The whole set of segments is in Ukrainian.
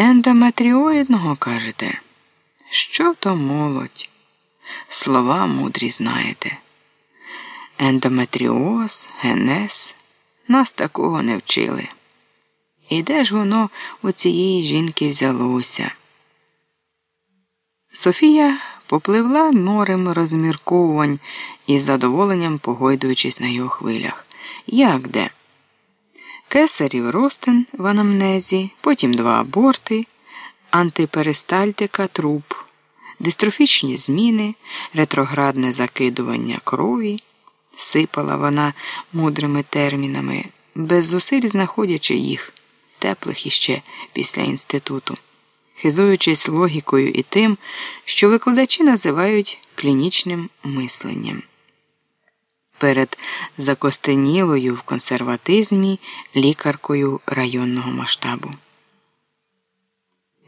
Ендометріоїдного кажете? Що то молодь? Слова мудрі знаєте. Ендометріоз, генез, нас такого не вчили. І де ж воно у цієї жінки взялося? Софія попливла морем розмірковувань із задоволенням погойдуючись на його хвилях. Як де? Кесарів ростин в анамнезі, потім два аборти, антиперистальтика труп, дистрофічні зміни, ретроградне закидування крові, сипала вона мудрими термінами, без зусиль знаходячи їх, теплих іще після інституту, хизуючись логікою і тим, що викладачі називають клінічним мисленням перед закостенілою в консерватизмі лікаркою районного масштабу.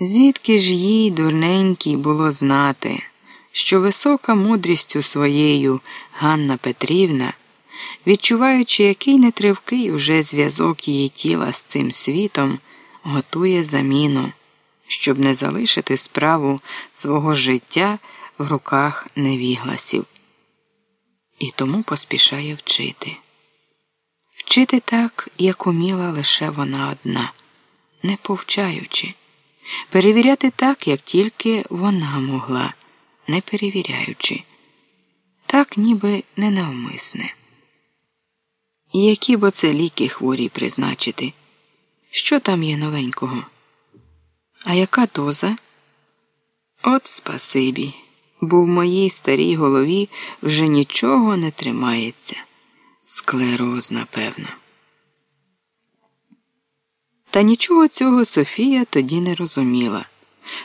Звідки ж їй, дурненькій, було знати, що висока мудрістю своєю Ганна Петрівна, відчуваючи, який нетривкий уже зв'язок її тіла з цим світом, готує заміну, щоб не залишити справу свого життя в руках невігласів і тому поспішає вчити. Вчити так, як уміла лише вона одна, не повчаючи, перевіряти так, як тільки вона могла, не перевіряючи, так ніби ненавмисне. Які б оце ліки хворі призначити? Що там є новенького? А яка доза? От спасибі бо в моїй старій голові вже нічого не тримається. Склероз, напевно. Та нічого цього Софія тоді не розуміла,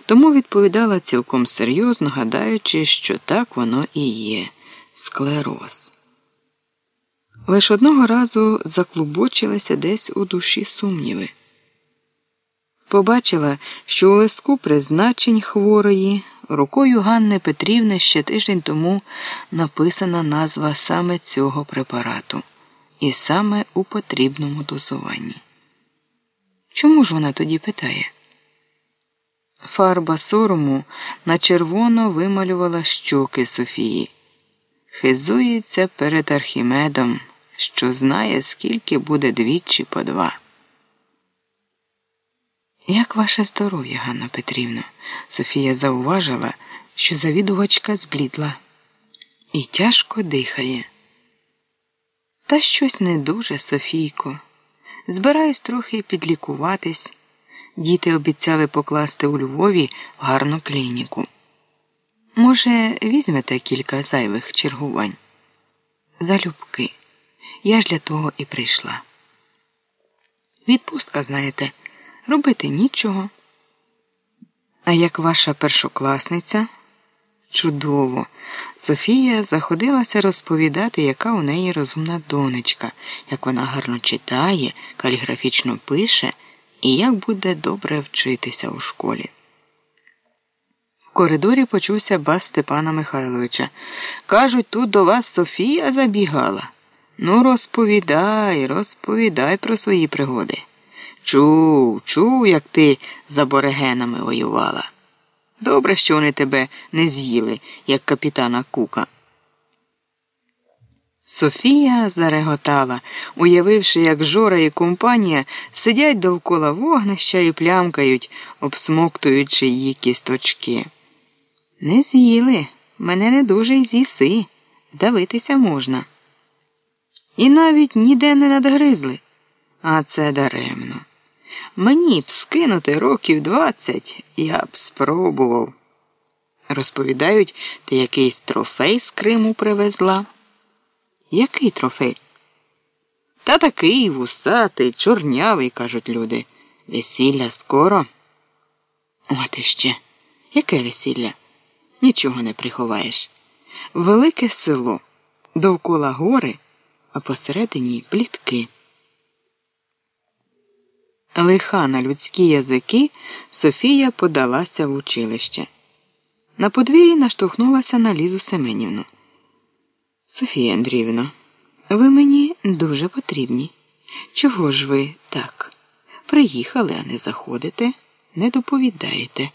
тому відповідала цілком серйозно, гадаючи, що так воно і є склероз. Лиш одного разу заклубочилися десь у душі сумніви. Побачила, що у листку призначень хворої рукою Ганни Петрівни ще тиждень тому написана назва саме цього препарату і саме у потрібному дозуванні. Чому ж вона тоді питає? Фарба сорому на червоно вималювала щоки Софії. Хизується перед Архімедом, що знає, скільки буде двічі по два. Як ваше здоров'я, Ганна Петрівна? Софія зауважила, що завідувачка зблідла і тяжко дихає. Та щось не дуже, Софійко. Збираюсь трохи підлікуватись. Діти обіцяли покласти у Львові гарну клініку. Може, візьмете кілька зайвих чергувань? Залюбки. Я ж для того і прийшла. Відпустка, знаєте робити нічого. А як ваша першокласниця? Чудово. Софія заходилася розповідати, яка у неї розумна донечка, як вона гарно читає, каліграфічно пише і як буде добре вчитися у школі. В коридорі почувся бас Степана Михайловича. Кажуть, тут до вас Софія забігала. Ну, розповідай, розповідай про свої пригоди. Чув, чув, як ти з аборигенами воювала. Добре, що вони тебе не з'їли, як капітана Кука. Софія зареготала, уявивши, як Жора і компанія сидять довкола вогнища і плямкають, обсмоктуючи її кісточки. Не з'їли, мене не дуже й з'їси. Давитися можна. І навіть ніде не надгризли, а це даремно. Мені б скинути років двадцять, я б спробував. Розповідають, ти якийсь трофей з Криму привезла. Який трофей? Та такий вусатий, чорнявий, кажуть люди. Весілля скоро. От іще. Яке весілля? Нічого не приховаєш. Велике село, довкола гори, а посередині плітки. Лиха на людські язики Софія подалася в училище. На подвір'ї наштовхнулася на Лізу Семенівну. Софія Андріївна, ви мені дуже потрібні. Чого ж ви так? Приїхали, а не заходите? не доповідайте.